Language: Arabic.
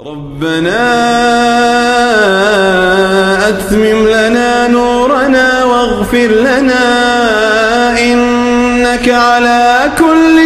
ربنا أتمم لنا نورنا واغفر لنا إنك على كل